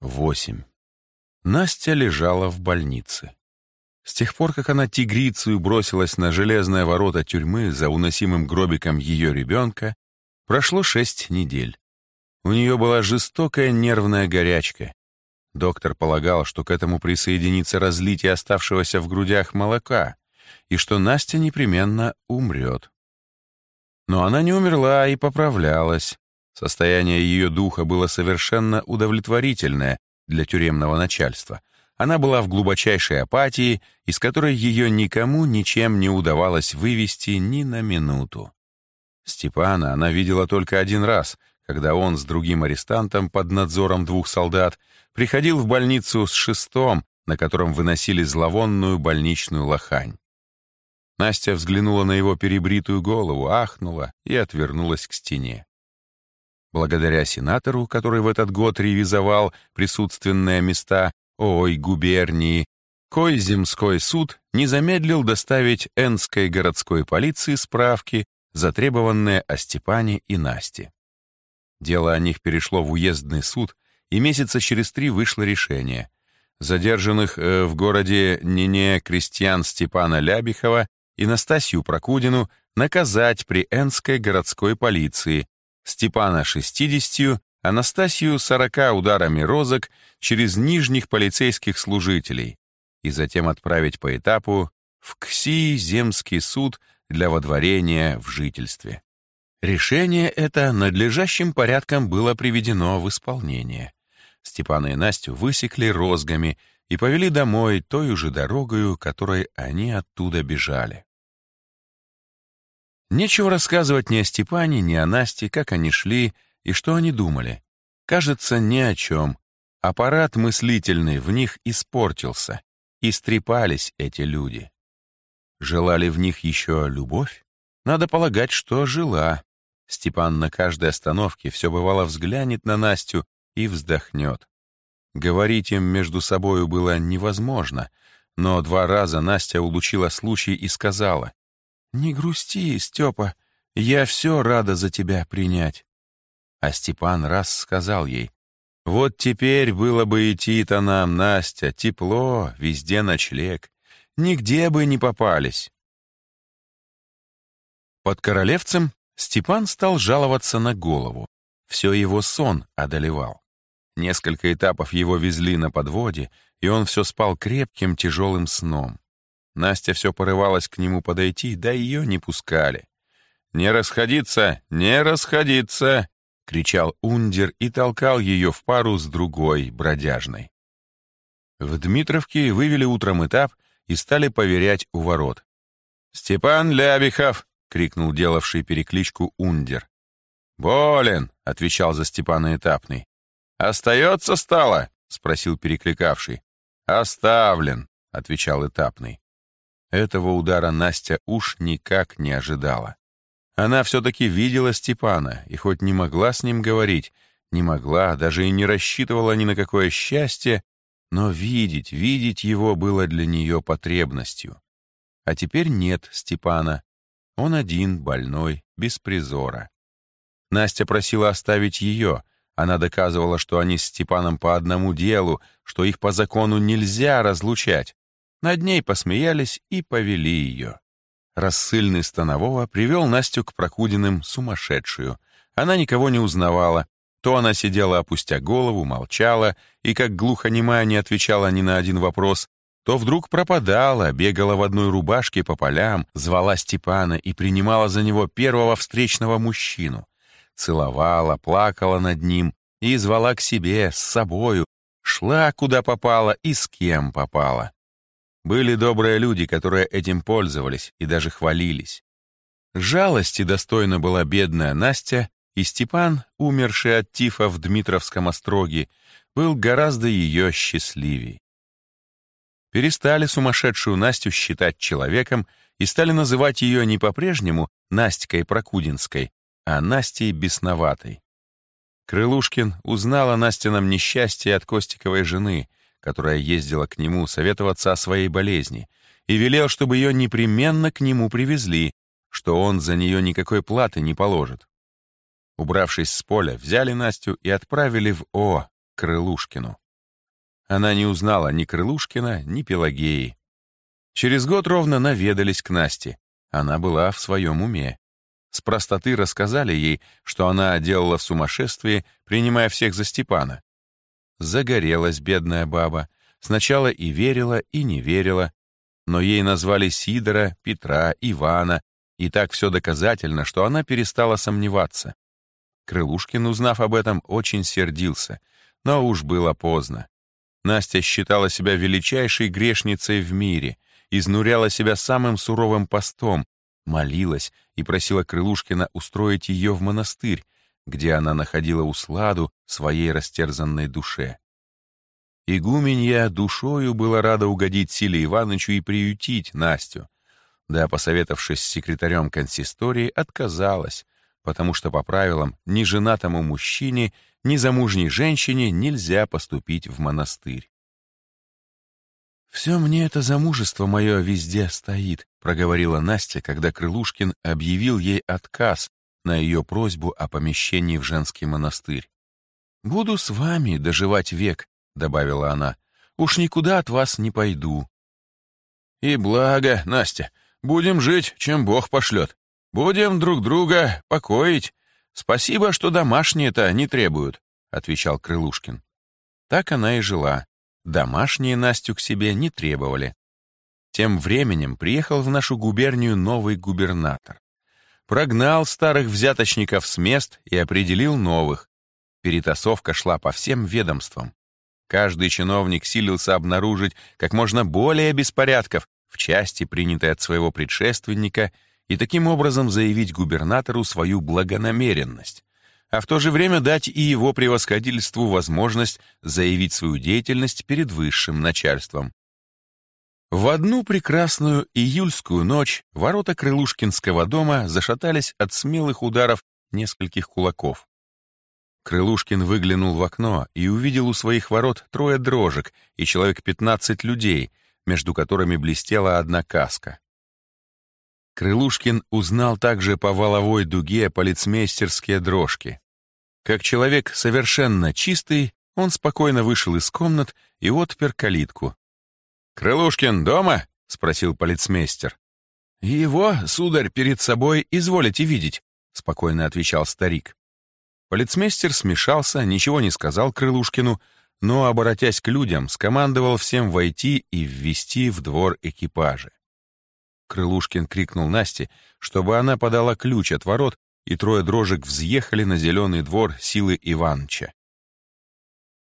8. Настя лежала в больнице. С тех пор, как она тигрицей бросилась на железные ворота тюрьмы за уносимым гробиком ее ребенка, прошло шесть недель. У нее была жестокая нервная горячка. Доктор полагал, что к этому присоединится разлитие оставшегося в грудях молока, и что Настя непременно умрет. Но она не умерла и поправлялась. Состояние ее духа было совершенно удовлетворительное для тюремного начальства. Она была в глубочайшей апатии, из которой ее никому ничем не удавалось вывести ни на минуту. Степана она видела только один раз, когда он с другим арестантом под надзором двух солдат приходил в больницу с шестом, на котором выносили зловонную больничную лохань. Настя взглянула на его перебритую голову, ахнула и отвернулась к стене. Благодаря сенатору, который в этот год ревизовал присутственные места Ой губернии, Койземской суд не замедлил доставить Энской городской полиции справки, затребованные о Степане и Насте. Дело о них перешло в уездный суд, и месяца через три вышло решение. Задержанных э, в городе Нене крестьян Степана Лябихова и Настасью Прокудину наказать при Энской городской полиции Степана 60, Анастасию 40 ударами розок через нижних полицейских служителей и затем отправить по этапу в КСИ земский суд для водворения в жительстве. Решение это надлежащим порядком было приведено в исполнение. Степана и Настю высекли розгами и повели домой той же дорогою, которой они оттуда бежали. Нечего рассказывать ни о Степане, ни о Насте, как они шли и что они думали. Кажется, ни о чем. Аппарат мыслительный в них испортился. Истрепались эти люди. Желали в них еще любовь? Надо полагать, что жила. Степан на каждой остановке все бывало взглянет на Настю и вздохнет. Говорить им между собою было невозможно, но два раза Настя улучила случай и сказала, «Не грусти, Степа, я все рада за тебя принять». А Степан раз сказал ей, «Вот теперь было бы идти-то нам, Настя, тепло, везде ночлег, нигде бы не попались». Под Королевцем Степан стал жаловаться на голову. Все его сон одолевал. Несколько этапов его везли на подводе, и он все спал крепким, тяжелым сном. Настя все порывалась к нему подойти, да ее не пускали. «Не расходиться! Не расходиться!» — кричал Ундер и толкал ее в пару с другой, бродяжной. В Дмитровке вывели утром этап и стали поверять у ворот. «Степан Лябихов!» — крикнул делавший перекличку Ундер. «Болен!» — отвечал за Степана Этапный. «Остается стало?» — спросил перекликавший. «Оставлен», — отвечал Этапный. Этого удара Настя уж никак не ожидала. Она все-таки видела Степана, и хоть не могла с ним говорить, не могла, даже и не рассчитывала ни на какое счастье, но видеть, видеть его было для нее потребностью. А теперь нет Степана. Он один, больной, без призора. Настя просила оставить ее. Она доказывала, что они с Степаном по одному делу, что их по закону нельзя разлучать. Над ней посмеялись и повели ее. Рассыльный Станового привел Настю к Прокудиным сумасшедшую. Она никого не узнавала. То она сидела, опустя голову, молчала, и как глухонемая не отвечала ни на один вопрос, то вдруг пропадала, бегала в одной рубашке по полям, звала Степана и принимала за него первого встречного мужчину. Целовала, плакала над ним и звала к себе, с собою, шла куда попала и с кем попала. Были добрые люди, которые этим пользовались и даже хвалились. Жалости достойна была бедная Настя, и Степан, умерший от тифа в Дмитровском остроге, был гораздо ее счастливей. Перестали сумасшедшую Настю считать человеком и стали называть ее не по-прежнему Настькой Прокудинской, а Настей Бесноватой. Крылушкин узнал о Настином несчастье от Костиковой жены, которая ездила к нему советоваться о своей болезни, и велел, чтобы ее непременно к нему привезли, что он за нее никакой платы не положит. Убравшись с поля, взяли Настю и отправили в О, Крылушкину. Она не узнала ни Крылушкина, ни Пелагеи. Через год ровно наведались к Насте. Она была в своем уме. С простоты рассказали ей, что она делала в сумасшествии, принимая всех за Степана. Загорелась бедная баба. Сначала и верила, и не верила. Но ей назвали Сидора, Петра, Ивана, и так все доказательно, что она перестала сомневаться. Крылушкин, узнав об этом, очень сердился, но уж было поздно. Настя считала себя величайшей грешницей в мире, изнуряла себя самым суровым постом, молилась и просила Крылушкина устроить ее в монастырь, где она находила усладу своей растерзанной душе. Игуменья душою была рада угодить Силе Ивановичу и приютить Настю, да, посоветовавшись с секретарем консистории, отказалась, потому что по правилам ни женатому мужчине, ни замужней женщине нельзя поступить в монастырь. «Все мне это замужество мое везде стоит», — проговорила Настя, когда Крылушкин объявил ей отказ на ее просьбу о помещении в женский монастырь. «Буду с вами доживать век», — добавила она. «Уж никуда от вас не пойду». «И благо, Настя, будем жить, чем Бог пошлет. Будем друг друга покоить. Спасибо, что домашние-то не требуют», — отвечал Крылушкин. Так она и жила. Домашние Настю к себе не требовали. Тем временем приехал в нашу губернию новый губернатор. Прогнал старых взяточников с мест и определил новых. Перетасовка шла по всем ведомствам. Каждый чиновник силился обнаружить как можно более беспорядков в части, принятой от своего предшественника, и таким образом заявить губернатору свою благонамеренность а в то же время дать и его превосходительству возможность заявить свою деятельность перед высшим начальством. В одну прекрасную июльскую ночь ворота Крылушкинского дома зашатались от смелых ударов нескольких кулаков. Крылушкин выглянул в окно и увидел у своих ворот трое дрожек и человек пятнадцать людей, между которыми блестела одна каска. Крылушкин узнал также по воловой дуге полицмейстерские дрожки. Как человек совершенно чистый, он спокойно вышел из комнат и отпер калитку. «Крылушкин дома?» — спросил полицмейстер. «Его, сударь, перед собой изволите видеть», — спокойно отвечал старик. Полицмейстер смешался, ничего не сказал Крылушкину, но, обратясь к людям, скомандовал всем войти и ввести в двор экипажи. Крылушкин крикнул Насте, чтобы она подала ключ от ворот, и трое дрожек взъехали на зеленый двор силы Иванча.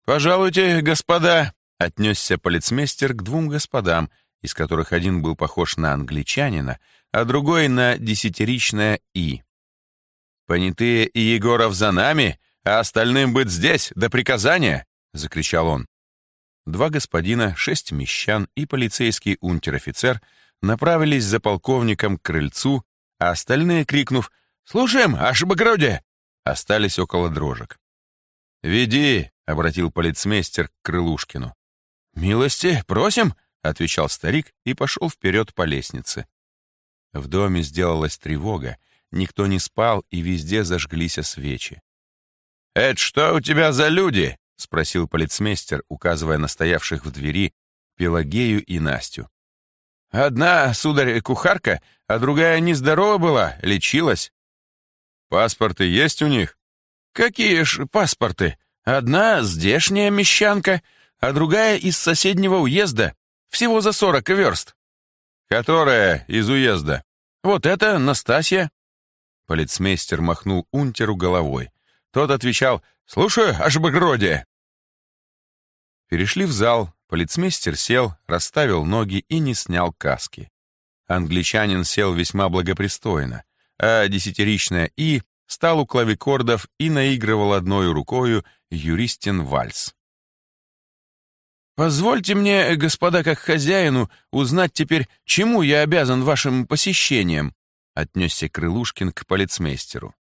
«Пожалуйте, господа!» — отнесся полицмейстер к двум господам, из которых один был похож на англичанина, а другой на десятиричное «и». «Понятые и Егоров за нами, а остальным быть здесь, до приказания!» — закричал он. Два господина, шесть мещан и полицейский унтер-офицер — направились за полковником к крыльцу, а остальные, крикнув «Слушаем, аж обогроде!» остались около дрожек. «Веди!» — обратил полицмейстер к Крылушкину. «Милости, просим!» — отвечал старик и пошел вперед по лестнице. В доме сделалась тревога, никто не спал, и везде зажглись свечи. «Это что у тебя за люди?» — спросил полицмейстер, указывая на стоявших в двери Пелагею и Настю. Одна, сударь, кухарка, а другая нездорова была, лечилась. Паспорты есть у них? Какие ж паспорты? Одна здешняя мещанка, а другая из соседнего уезда, всего за сорок верст. Которая из уезда? Вот это Настасья. Полицмейстер махнул унтеру головой. Тот отвечал «Слушаю, аж багроде». Перешли в зал, Полицмейстер сел, расставил ноги и не снял каски. Англичанин сел весьма благопристойно, а десятиричная И стал у клавикордов и наигрывал одной рукою юристин вальс. «Позвольте мне, господа, как хозяину, узнать теперь, чему я обязан вашим посещением», отнесся Крылушкин к полицмейстеру.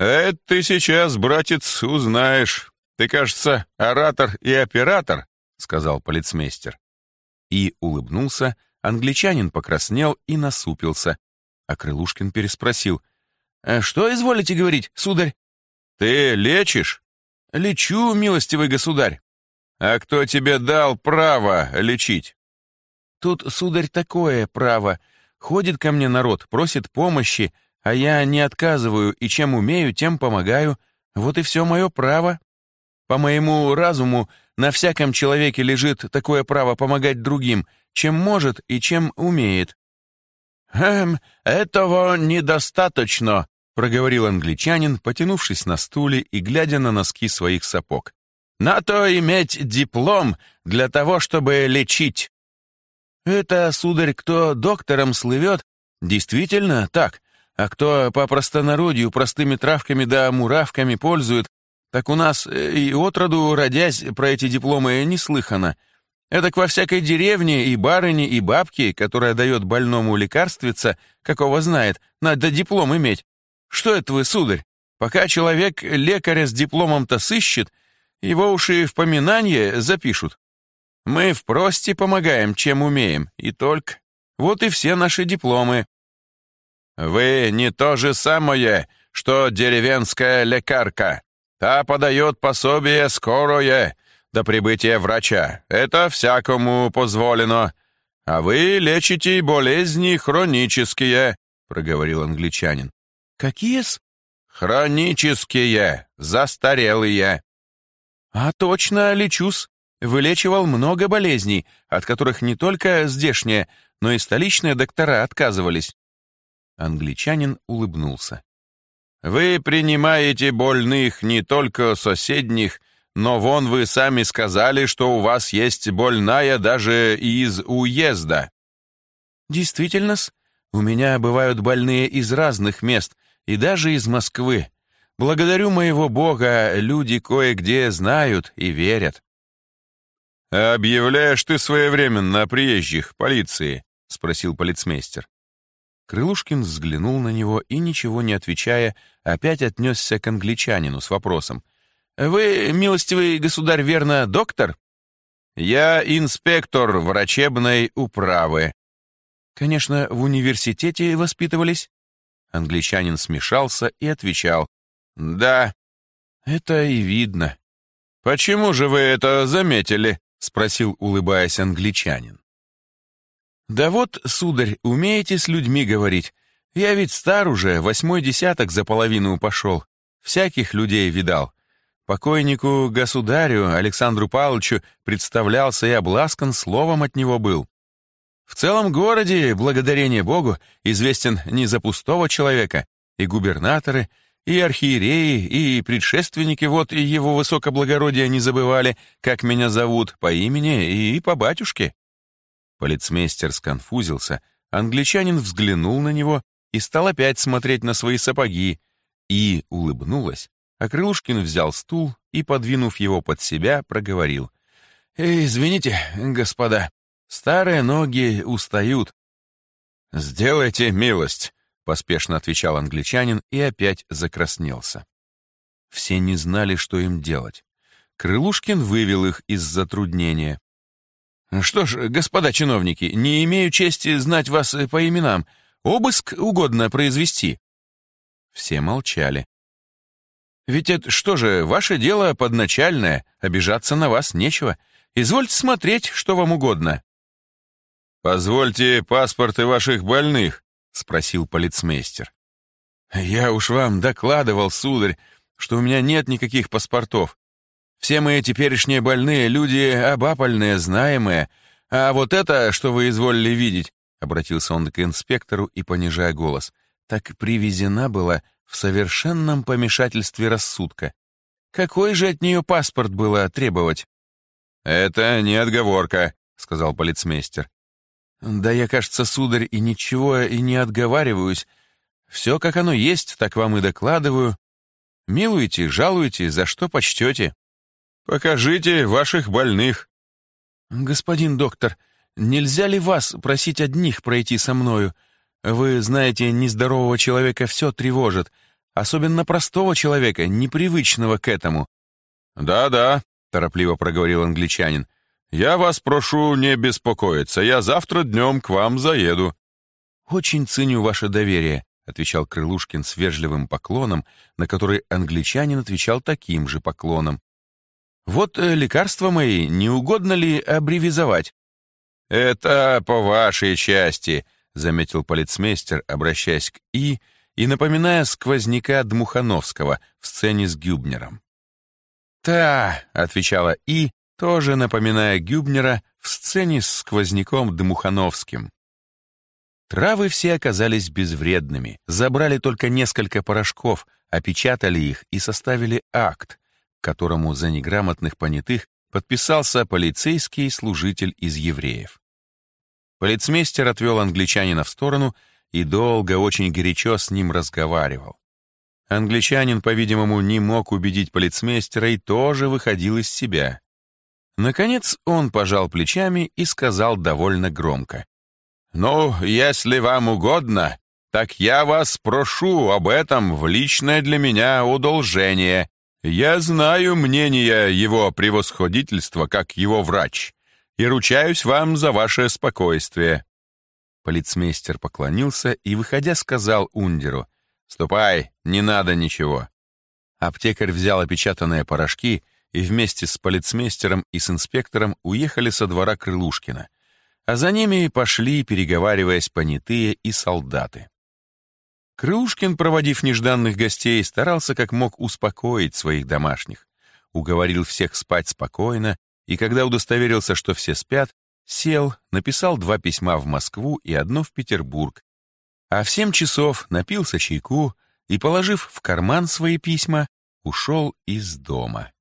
«Это ты сейчас, братец, узнаешь», «Ты, кажется, оратор и оператор», — сказал полицмейстер. И улыбнулся, англичанин покраснел и насупился, а Крылушкин переспросил. «Э, «Что изволите говорить, сударь?» «Ты лечишь?» «Лечу, милостивый государь». «А кто тебе дал право лечить?» «Тут, сударь, такое право. Ходит ко мне народ, просит помощи, а я не отказываю и чем умею, тем помогаю. Вот и все мое право. По моему разуму, на всяком человеке лежит такое право помогать другим, чем может и чем умеет». «Эм, этого недостаточно», — проговорил англичанин, потянувшись на стуле и глядя на носки своих сапог. На то иметь диплом для того, чтобы лечить. Это, сударь, кто доктором слывет, действительно так, а кто по простонародью простыми травками да муравками пользует, так у нас э, и отроду, родясь, про эти дипломы не слыхано. Эдак во всякой деревне и барыне, и бабке, которая дает больному лекарствица, какого знает, надо диплом иметь. Что это вы, сударь? Пока человек лекаря с дипломом-то сыщет, его уж и в поминание запишут. Мы в прости помогаем, чем умеем, и только. Вот и все наши дипломы. Вы не то же самое, что деревенская лекарка. Та подает пособие скорое до прибытия врача. Это всякому позволено. А вы лечите болезни хронические, проговорил англичанин. Какие-с? Хронические, застарелые. «А точно, лечусь. Вылечивал много болезней, от которых не только здешние, но и столичные доктора отказывались». Англичанин улыбнулся. «Вы принимаете больных не только соседних, но вон вы сами сказали, что у вас есть больная даже из уезда». «Действительно-с, у меня бывают больные из разных мест, и даже из Москвы. Благодарю моего Бога, люди кое-где знают и верят. «Объявляешь ты своевременно о приезжих, полиции?» — спросил полицмейстер. Крылушкин взглянул на него и, ничего не отвечая, опять отнесся к англичанину с вопросом. «Вы, милостивый государь, верно, доктор?» «Я инспектор врачебной управы». «Конечно, в университете воспитывались?» Англичанин смешался и отвечал. «Да». «Это и видно». «Почему же вы это заметили?» — спросил, улыбаясь англичанин. «Да вот, сударь, умеете с людьми говорить. Я ведь стар уже, восьмой десяток за половину пошел. Всяких людей видал. Покойнику государю Александру Павловичу представлялся и обласкан словом от него был. В целом городе, благодарение Богу, известен не за пустого человека, и губернаторы, и архиереи, и предшественники вот и его высокоблагородия не забывали, как меня зовут, по имени и по батюшке». Полицмейстер сконфузился, англичанин взглянул на него и стал опять смотреть на свои сапоги, и улыбнулась, а Крылушкин взял стул и, подвинув его под себя, проговорил. «Извините, господа, старые ноги устают». «Сделайте милость», поспешно отвечал англичанин и опять закраснелся. Все не знали, что им делать. Крылушкин вывел их из затруднения. «Что ж, господа чиновники, не имею чести знать вас по именам. Обыск угодно произвести». Все молчали. «Ведь это что же, ваше дело подначальное, обижаться на вас нечего. Извольте смотреть, что вам угодно». «Позвольте паспорты ваших больных», — спросил полицмейстер. «Я уж вам докладывал, сударь, что у меня нет никаких паспортов. Все мои теперешние больные люди обапольные, знаемые. А вот это, что вы изволили видеть, — обратился он к инспектору и понижая голос, — так привезена была в совершенном помешательстве рассудка. Какой же от нее паспорт было требовать? «Это не отговорка», — сказал полицмейстер. «Да я, кажется, сударь, и ничего и не отговариваюсь. Все, как оно есть, так вам и докладываю. Милуйте, жалуйте, за что почтете». «Покажите ваших больных». «Господин доктор, нельзя ли вас просить одних пройти со мною? Вы знаете, нездорового человека все тревожит, особенно простого человека, непривычного к этому». «Да-да», — торопливо проговорил англичанин. «Я вас прошу не беспокоиться, я завтра днем к вам заеду». «Очень ценю ваше доверие», — отвечал Крылушкин с вежливым поклоном, на который англичанин отвечал таким же поклоном. Вот э, лекарства мои, не угодно ли аббревизовать?» «Это по вашей части», — заметил полицмейстер, обращаясь к И и напоминая сквозняка Дмухановского в сцене с Гюбнером. «Та», — отвечала И, тоже напоминая Гюбнера в сцене с сквозняком Дмухановским. Травы все оказались безвредными, забрали только несколько порошков, опечатали их и составили акт, которому за неграмотных понятых подписался полицейский служитель из евреев. Полицмейстер отвел англичанина в сторону и долго, очень горячо с ним разговаривал. Англичанин, по-видимому, не мог убедить полицмейстера и тоже выходил из себя. Наконец он пожал плечами и сказал довольно громко. «Ну, если вам угодно, так я вас прошу об этом в личное для меня удолжение. Я знаю мнение его превосходительства как его врач и ручаюсь вам за ваше спокойствие». Полицмейстер поклонился и, выходя, сказал Ундеру, «Ступай, не надо ничего». Аптекарь взял опечатанные порошки и вместе с полицмейстером и с инспектором уехали со двора Крылушкина, а за ними пошли, переговариваясь, понятые и солдаты. Крылушкин, проводив нежданных гостей, старался как мог успокоить своих домашних, уговорил всех спать спокойно, и когда удостоверился, что все спят, Сел, написал два письма в Москву и одно в Петербург, а в семь часов напился чайку и, положив в карман свои письма, ушел из дома.